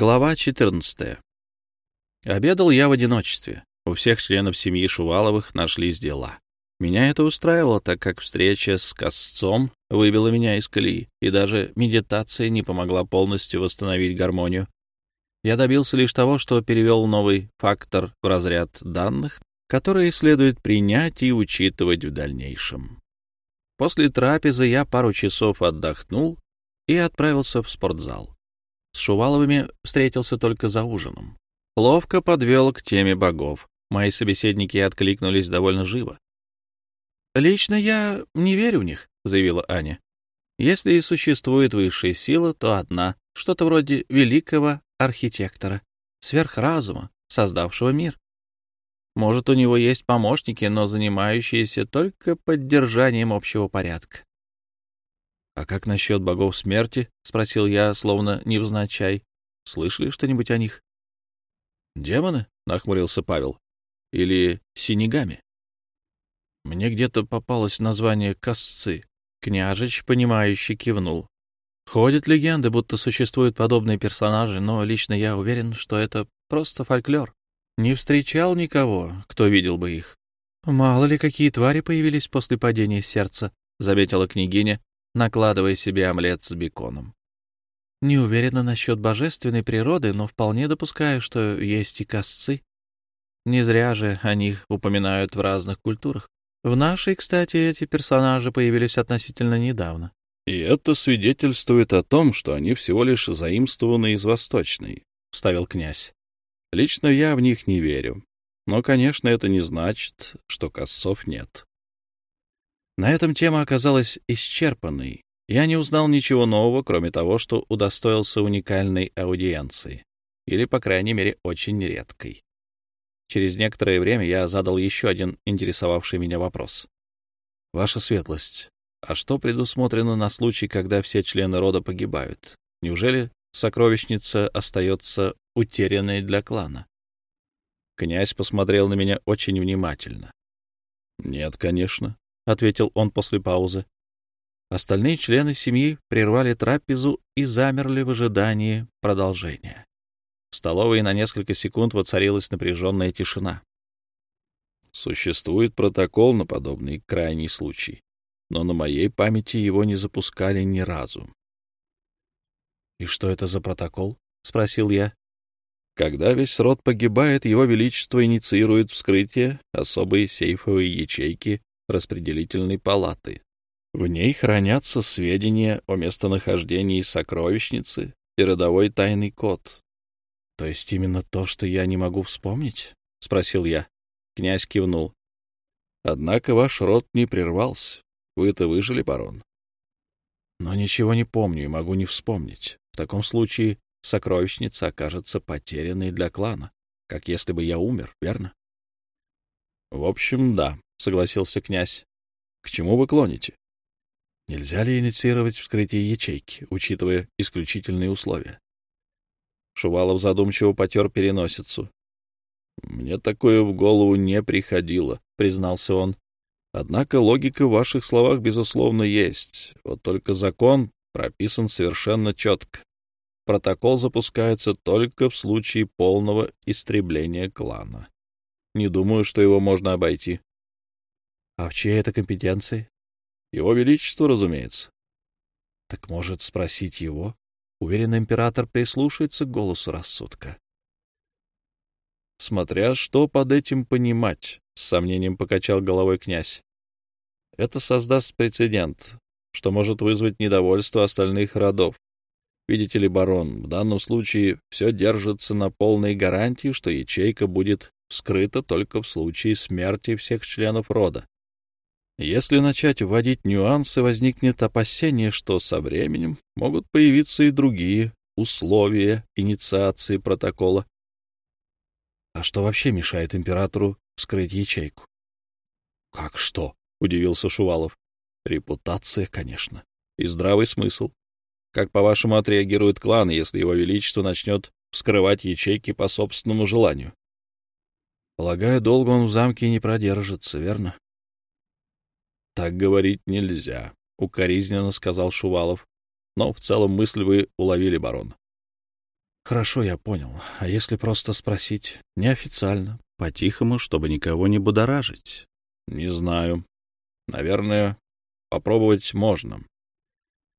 Глава 14. Обедал я в одиночестве. У всех членов семьи Шуваловых нашлись дела. Меня это устраивало, так как встреча с Косцом выбила меня из колеи, и даже медитация не помогла полностью восстановить гармонию. Я добился лишь того, что перевел новый фактор в разряд данных, которые следует принять и учитывать в дальнейшем. После трапезы я пару часов отдохнул и отправился в спортзал. С Шуваловыми встретился только за ужином. Ловко подвел к теме богов. Мои собеседники откликнулись довольно живо. «Лично я не верю в них», — заявила Аня. «Если и существует высшая сила, то одна, что-то вроде великого архитектора, сверхразума, создавшего мир. Может, у него есть помощники, но занимающиеся только поддержанием общего порядка. «А как насчет богов смерти?» — спросил я, словно невзначай. «Слышали что-нибудь о них?» «Демоны?» — нахмурился Павел. «Или синегами?» Мне где-то попалось название «косцы». Княжич, понимающе кивнул. Ходят легенды, будто существуют подобные персонажи, но лично я уверен, что это просто фольклор. Не встречал никого, кто видел бы их. «Мало ли, какие твари появились после падения сердца», — заметила княгиня, накладывая себе омлет с беконом. Не уверена насчет божественной природы, но вполне допускаю, что есть и косцы. Не зря же о них упоминают в разных культурах. В нашей, кстати, эти персонажи появились относительно недавно. И это свидетельствует о том, что они всего лишь заимствованы из восточной, — вставил князь. Лично я в них не верю. Но, конечно, это не значит, что косцов нет. На этом тема оказалась исчерпанной. Я не узнал ничего нового, кроме того, что удостоился уникальной аудиенции. Или, по крайней мере, очень редкой. Через некоторое время я задал еще один интересовавший меня вопрос. «Ваша светлость, а что предусмотрено на случай, когда все члены рода погибают? Неужели сокровищница остается утерянной для клана?» Князь посмотрел на меня очень внимательно. «Нет, конечно ответил он после паузы. Остальные члены семьи прервали трапезу и замерли в ожидании продолжения. В столовой на несколько секунд воцарилась напряженная тишина. Существует протокол на подобный крайний случай, но на моей памяти его не запускали ни разу. — И что это за протокол? — спросил я. Когда весь род погибает, его величество инициирует вскрытие особой сейфовой ячейки распределительной палаты. В ней хранятся сведения о местонахождении сокровищницы и родовой тайный код. — То есть именно то, что я не могу вспомнить? — спросил я. Князь кивнул. — Однако ваш род не прервался. Вы-то выжили, барон. — Но ничего не помню и могу не вспомнить. В таком случае сокровищница окажется потерянной для клана, как если бы я умер, верно? — В общем, да, — согласился князь. — К чему вы клоните? — Нельзя ли инициировать вскрытие ячейки, учитывая исключительные условия? Шувалов задумчиво потер переносицу. — Мне такое в голову не приходило, — признался он. — Однако логика в ваших словах, безусловно, есть. Вот только закон прописан совершенно четко. Протокол запускается только в случае полного истребления клана. Не думаю, что его можно обойти. А в чьей это компетенции? Его Величество, разумеется. Так может спросить его? Уверен, император прислушается к голосу рассудка. Смотря что под этим понимать, — с сомнением покачал головой князь. Это создаст прецедент, что может вызвать недовольство остальных родов. Видите ли, барон, в данном случае все держится на полной гарантии, что ячейка будет вскрыта только в случае смерти всех членов рода. Если начать вводить нюансы, возникнет опасение, что со временем могут появиться и другие условия инициации протокола. А что вообще мешает императору вскрыть ячейку? — Как что? — удивился Шувалов. — Репутация, конечно. И здравый смысл. Как, по-вашему, отреагирует клан, если его величество начнет вскрывать ячейки по собственному желанию? — Полагаю, долго он в замке не продержится, верно? Так говорить нельзя, — укоризненно сказал Шувалов. Но в целом мысль вы уловили, барон. Хорошо, я понял. А если просто спросить? Неофициально, по-тихому, чтобы никого не будоражить. Не знаю. Наверное, попробовать можно.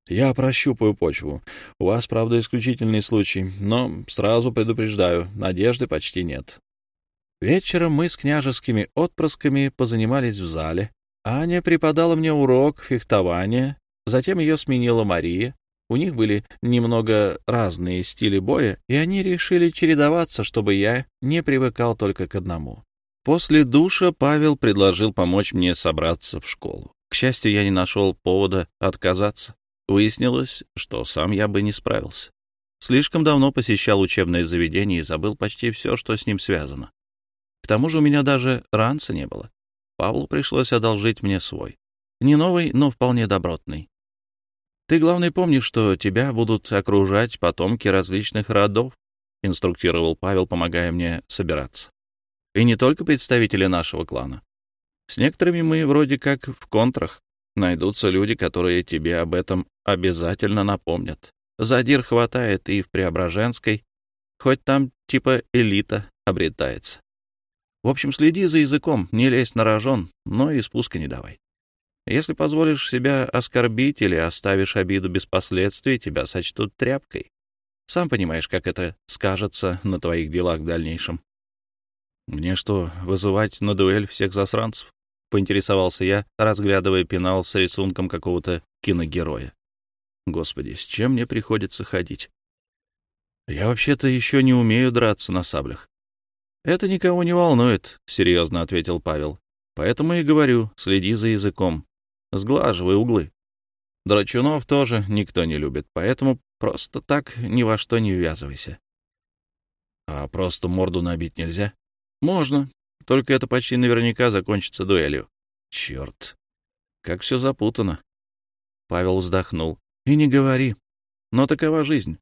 Я прощупаю почву. У вас, правда, исключительный случай, но сразу предупреждаю, надежды почти нет. Вечером мы с княжескими отпрысками позанимались в зале. Аня преподала мне урок фехтования, затем ее сменила Мария, у них были немного разные стили боя, и они решили чередоваться, чтобы я не привыкал только к одному. После душа Павел предложил помочь мне собраться в школу. К счастью, я не нашел повода отказаться. Выяснилось, что сам я бы не справился. Слишком давно посещал учебное заведение и забыл почти все, что с ним связано. К тому же у меня даже ранца не было. Павлу пришлось одолжить мне свой. Не новый, но вполне добротный. Ты, главное, помни, что тебя будут окружать потомки различных родов, — инструктировал Павел, помогая мне собираться. И не только представители нашего клана. С некоторыми мы вроде как в контрах. Найдутся люди, которые тебе об этом обязательно напомнят. Задир хватает и в Преображенской, хоть там типа элита обретается. В общем, следи за языком, не лезь на рожон, но и спуска не давай. Если позволишь себя оскорбить или оставишь обиду без последствий, тебя сочтут тряпкой. Сам понимаешь, как это скажется на твоих делах в дальнейшем. Мне что, вызывать на дуэль всех засранцев? Поинтересовался я, разглядывая пенал с рисунком какого-то киногероя. Господи, с чем мне приходится ходить? Я вообще-то еще не умею драться на саблях. Это никого не волнует, — серьезно ответил Павел. Поэтому и говорю, следи за языком. Сглаживай углы. Драчунов тоже никто не любит, поэтому просто так ни во что не ввязывайся. А просто морду набить нельзя? Можно, только это почти наверняка закончится дуэлью. Черт, как все запутано. Павел вздохнул. И не говори. Но такова жизнь.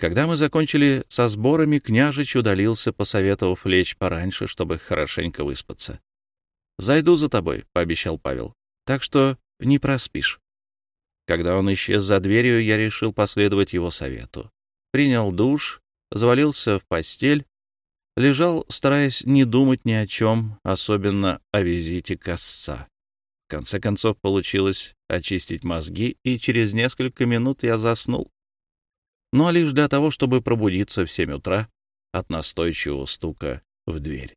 Когда мы закончили со сборами, княжич удалился, посоветовав лечь пораньше, чтобы хорошенько выспаться. «Зайду за тобой», — пообещал Павел так что не проспишь. Когда он исчез за дверью, я решил последовать его совету. Принял душ, завалился в постель, лежал, стараясь не думать ни о чем, особенно о визите косца. В конце концов получилось очистить мозги, и через несколько минут я заснул. Но лишь для того, чтобы пробудиться в семь утра от настойчивого стука в дверь.